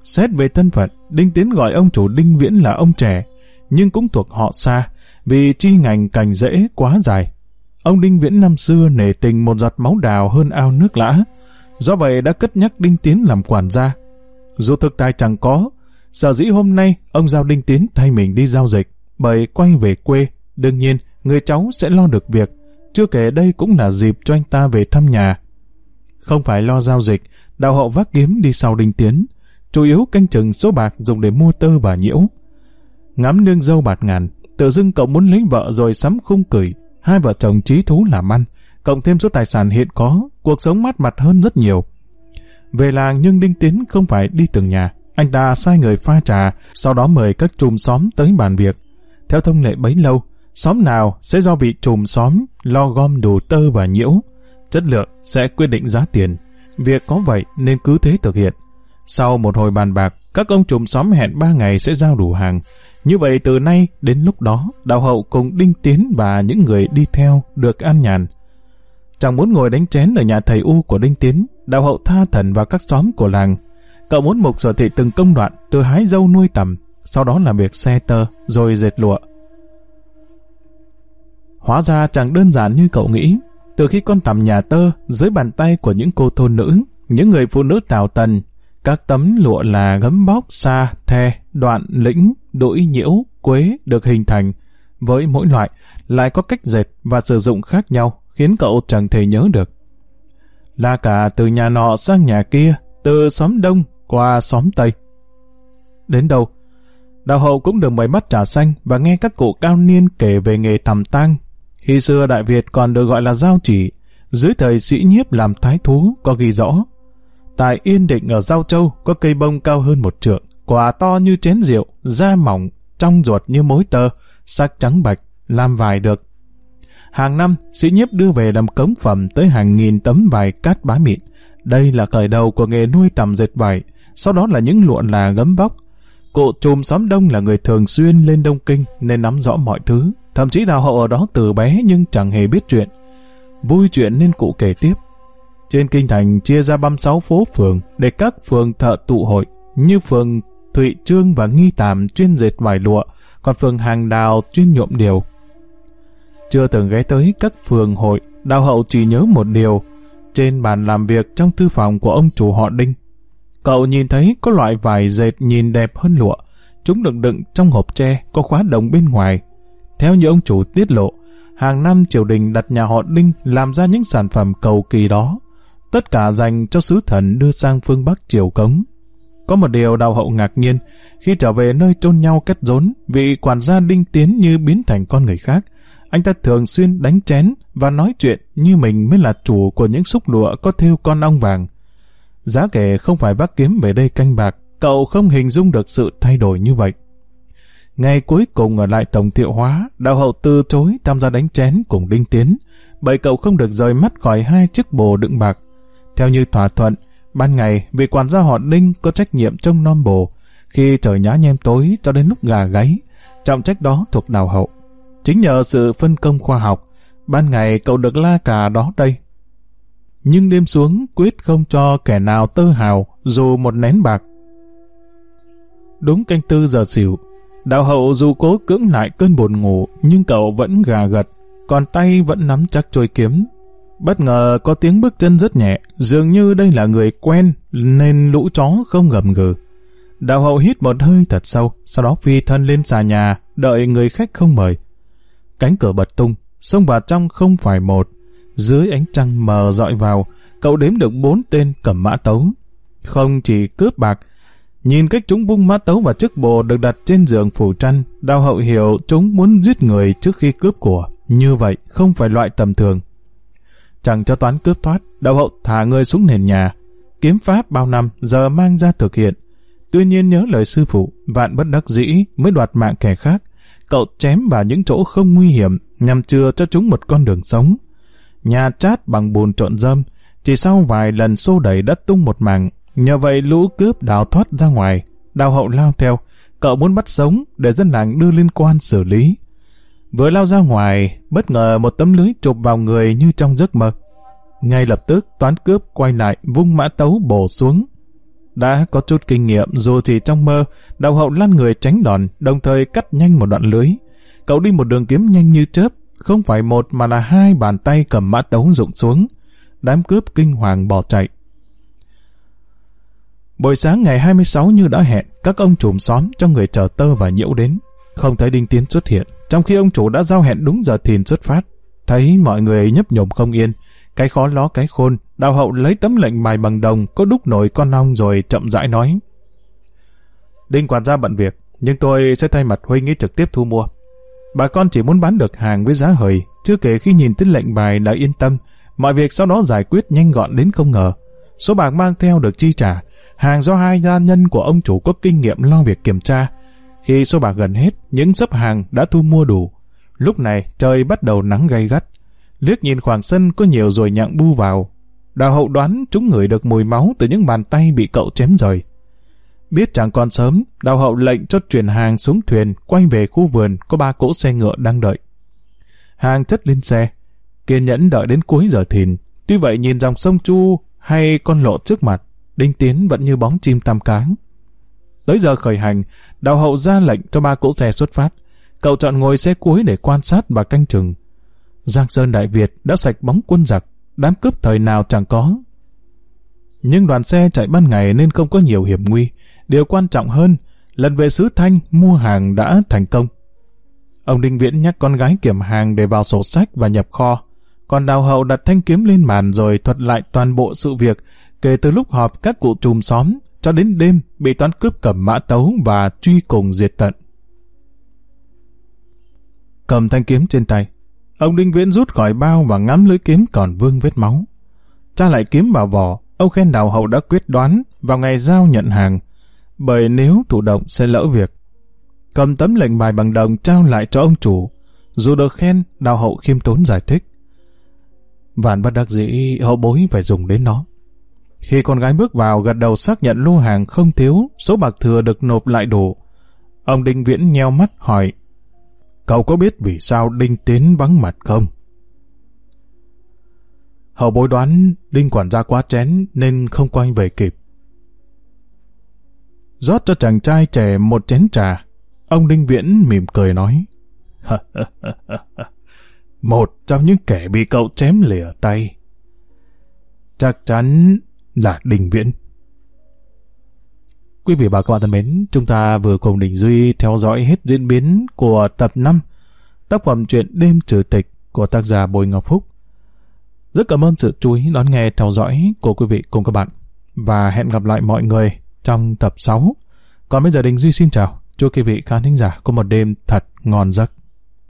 Xét về thân phận, Đinh Tiến gọi ông chủ Đinh Viễn là ông trẻ, nhưng cũng thuộc họ xa, vì chi ngành cành rễ quá dài. Ông Đinh Viễn năm xưa nể tình một giọt máu đào hơn ao nước lã, do vậy đã cất nhắc Đinh Tiến làm quản gia. Dù thực tài chẳng có, sở dĩ hôm nay ông giao Đinh Tiến thay mình đi giao dịch, bởi quay về quê, đương nhiên người cháu sẽ lo được việc, chưa kể đây cũng là dịp cho anh ta về thăm nhà. Không phải lo giao dịch, đạo hậu vác kiếm đi sau Đinh Tiến, chủ yếu canh chừng số bạc dùng để mua tơ và nhiễu. Ngắm nương dâu bạt ngàn, Tự dưng cậu muốn lấy vợ rồi sắm khung cười, hai vợ chồng trí thú làm ăn, cộng thêm số tài sản hiện có, cuộc sống mát mặt hơn rất nhiều. Về làng nhưng Đinh Tiến không phải đi từng nhà, anh ta sai người pha trà, sau đó mời các trùm xóm tới bàn việc. Theo thông lệ bấy lâu, xóm nào sẽ do vị trùm xóm lo gom đủ tơ và nhiễu. Chất lượng sẽ quyết định giá tiền. Việc có vậy nên cứ thế thực hiện. Sau một hồi bàn bạc, các ông trùm xóm hẹn ba ngày sẽ giao đủ hàng. Như vậy từ nay đến lúc đó, đạo hậu cùng Đinh Tiến và những người đi theo được an nhàn. Chẳng muốn ngồi đánh chén ở nhà thầy U của Đinh Tiến, đạo hậu tha thần vào các xóm của làng. Cậu muốn mục sở thị từng công đoạn từ hái dâu nuôi tầm, sau đó làm việc xe tơ, rồi dệt lụa. Hóa ra chẳng đơn giản như cậu nghĩ. Từ khi con tầm nhà tơ dưới bàn tay của những cô thôn nữ, những người phụ nữ tào tần, các tấm lụa là gấm bóc, xa, the, đoạn, lĩnh, đũi, nhiễu, quế được hình thành. Với mỗi loại, lại có cách dệt và sử dụng khác nhau, khiến cậu chẳng thể nhớ được. Là cả từ nhà nọ sang nhà kia, từ xóm đông qua xóm tây. Đến đâu, đào hậu cũng được mời bắt trà xanh và nghe các cụ cao niên kể về nghề tầm tang. Khi xưa Đại Việt còn được gọi là giao chỉ, dưới thời sĩ nhiếp làm thái thú có ghi rõ Tại Yên Định ở Giao Châu có cây bông cao hơn một trượng, quả to như chén rượu, da mỏng, trong ruột như mối tơ, sắc trắng bạch, làm vải được. Hàng năm, sĩ nhiếp đưa về làm cống phẩm tới hàng nghìn tấm vải cát bá mịn. Đây là khởi đầu của nghề nuôi tầm dệt vải, sau đó là những lụa là gấm bóc. Cụ trùm xóm đông là người thường xuyên lên Đông Kinh nên nắm rõ mọi thứ, thậm chí đào hậu ở đó từ bé nhưng chẳng hề biết chuyện. Vui chuyện nên cụ kể tiếp. Trên kinh thành chia ra 36 phố phường để các phường thợ tụ hội như phường Thụy Trương và Nghi Tàm chuyên dệt vải lụa, còn phường Hàng Đào chuyên nhuộm điều. Chưa từng ghé tới các phường hội, Đào Hậu chỉ nhớ một điều. Trên bàn làm việc trong thư phòng của ông chủ họ Đinh, cậu nhìn thấy có loại vải dệt nhìn đẹp hơn lụa. Chúng được đựng trong hộp tre có khóa đồng bên ngoài. Theo như ông chủ tiết lộ, Hàng năm triều đình đặt nhà họ Đinh làm ra những sản phẩm cầu kỳ đó, tất cả dành cho sứ thần đưa sang phương Bắc triều cống. Có một điều đào hậu ngạc nhiên, khi trở về nơi chôn nhau kết rốn, vị quản gia Đinh Tiến như biến thành con người khác. Anh ta thường xuyên đánh chén và nói chuyện như mình mới là chủ của những xúc lụa có thêu con ong vàng. Giá kể không phải vác kiếm về đây canh bạc, cậu không hình dung được sự thay đổi như vậy. Ngày cuối cùng ở lại Tổng Thiệu Hóa, đào hậu từ chối tham gia đánh chén cùng Đinh Tiến, bởi cậu không được rời mắt khỏi hai chiếc bồ đựng bạc. Theo như thỏa thuận, ban ngày vị quản gia họ Đinh có trách nhiệm trông non bồ, khi trời nhá nhem tối cho đến lúc gà gáy, trọng trách đó thuộc đào hậu. Chính nhờ sự phân công khoa học, ban ngày cậu được la cà đó đây. Nhưng đêm xuống quyết không cho kẻ nào tơ hào dù một nén bạc. Đúng canh tư giờ xỉu, đào hậu dù cố cưỡng lại cơn buồn ngủ nhưng cậu vẫn gà gật, còn tay vẫn nắm chắc trôi kiếm. Bất ngờ có tiếng bước chân rất nhẹ, dường như đây là người quen nên lũ chó không gầm gừ. đào hậu hít một hơi thật sâu, sau đó phi thân lên xà nhà, đợi người khách không mời. Cánh cửa bật tung, xông vào trong không phải một. Dưới ánh trăng mờ dọi vào, cậu đếm được bốn tên cầm mã tấu. Không chỉ cướp bạc, nhìn cách chúng bung mã tấu và chiếc bồ được đặt trên giường phủ trăn, đào hậu hiểu chúng muốn giết người trước khi cướp của. Như vậy không phải loại tầm thường. Chẳng cho toán cướp thoát, đào hậu thả người xuống nền nhà. Kiếm pháp bao năm giờ mang ra thực hiện. Tuy nhiên nhớ lời sư phụ, vạn bất đắc dĩ mới đoạt mạng kẻ khác. Cậu chém vào những chỗ không nguy hiểm nhằm chừa cho chúng một con đường sống. Nhà chát bằng bùn trộn dâm, chỉ sau vài lần xô đẩy đất tung một mảng, nhờ vậy lũ cướp đào thoát ra ngoài. Đào hậu lao theo, cậu muốn bắt sống để dân làng đưa liên quan xử lý. Vừa lao ra ngoài, bất ngờ một tấm lưới chụp vào người như trong giấc mơ. Ngay lập tức, toán cướp quay lại vung mã tấu bổ xuống, đã có chút kinh nghiệm dù chỉ trong mơ, đạo hậu lăn người tránh đòn, đồng thời cắt nhanh một đoạn lưới. Cậu đi một đường kiếm nhanh như chớp, không phải một mà là hai bàn tay cầm mã tấu rụng xuống. Đám cướp kinh hoàng bỏ chạy. Buổi sáng ngày 26 như đã hẹn, các ông trùm xóm cho người chờ tơ và nhiễu đến. Không thấy Đinh Tiến xuất hiện, trong khi ông chủ đã giao hẹn đúng giờ thìn xuất phát. Thấy mọi người nhấp nhổm không yên, cái khó ló cái khôn, đào hậu lấy tấm lệnh bài bằng đồng có đúc nổi con ong rồi chậm rãi nói. Đinh quản gia bận việc, nhưng tôi sẽ thay mặt Huynh ấy trực tiếp thu mua. Bà con chỉ muốn bán được hàng với giá hời, chưa kể khi nhìn thấy lệnh bài đã yên tâm, mọi việc sau đó giải quyết nhanh gọn đến không ngờ. Số bạc mang theo được chi trả, hàng do hai gia nhân của ông chủ có kinh nghiệm lo việc kiểm tra. Khi số bạc gần hết, những sấp hàng đã thu mua đủ. Lúc này trời bắt đầu nắng gay gắt, liếc nhìn khoảng sân có nhiều rồi nhặng bu vào. Đào hậu đoán chúng người được mùi máu từ những bàn tay bị cậu chém rời. Biết chẳng còn sớm, đào hậu lệnh cho chuyển hàng xuống thuyền quay về khu vườn có ba cỗ xe ngựa đang đợi. Hàng chất lên xe, kiên nhẫn đợi đến cuối giờ thìn. Tuy vậy nhìn dòng sông Chu hay con lộ trước mặt, Đinh Tiến vẫn như bóng chim tam cáng. Tới giờ khởi hành, đào hậu ra lệnh cho ba cỗ xe xuất phát. Cậu chọn ngồi xe cuối để quan sát và canh chừng. Giang Sơn Đại Việt đã sạch bóng quân giặc, đám cướp thời nào chẳng có. Nhưng đoàn xe chạy ban ngày nên không có nhiều hiểm nguy. Điều quan trọng hơn, lần về xứ Thanh mua hàng đã thành công. Ông Đinh Viễn nhắc con gái kiểm hàng để vào sổ sách và nhập kho. Còn đào hậu đặt thanh kiếm lên màn rồi thuật lại toàn bộ sự việc kể từ lúc họp các cụ trùm xóm cho đến đêm bị toán cướp cầm mã tấu và truy cùng diệt tận. Cầm thanh kiếm trên tay, Ông Đinh Viễn rút khỏi bao và ngắm lưỡi kiếm còn vương vết máu. Tra lại kiếm vào vỏ, ông khen đào hậu đã quyết đoán vào ngày giao nhận hàng, bởi nếu thủ động sẽ lỡ việc. Cầm tấm lệnh bài bằng đồng trao lại cho ông chủ, dù được khen, đào hậu khiêm tốn giải thích. Vạn bất đắc dĩ, hậu bối phải dùng đến nó. Khi con gái bước vào gật đầu xác nhận lô hàng không thiếu, số bạc thừa được nộp lại đủ. Ông Đinh Viễn nheo mắt hỏi, Cậu có biết vì sao Đinh Tiến vắng mặt không? Hậu bối đoán Đinh quản gia quá chén nên không quay về kịp. rót cho chàng trai trẻ một chén trà. Ông Đinh Viễn mỉm cười nói. một trong những kẻ bị cậu chém lìa tay. Chắc chắn là đình Viễn. Quý vị và các bạn thân mến, chúng ta vừa cùng Đình Duy theo dõi hết diễn biến của tập 5 tác phẩm truyện Đêm Trừ Tịch của tác giả Bùi Ngọc Phúc. Rất cảm ơn sự chú ý đón nghe theo dõi của quý vị cùng các bạn. Và hẹn gặp lại mọi người trong tập 6. Còn bây giờ Đình Duy xin chào. Chúc quý vị khán thính giả có một đêm thật ngon giấc.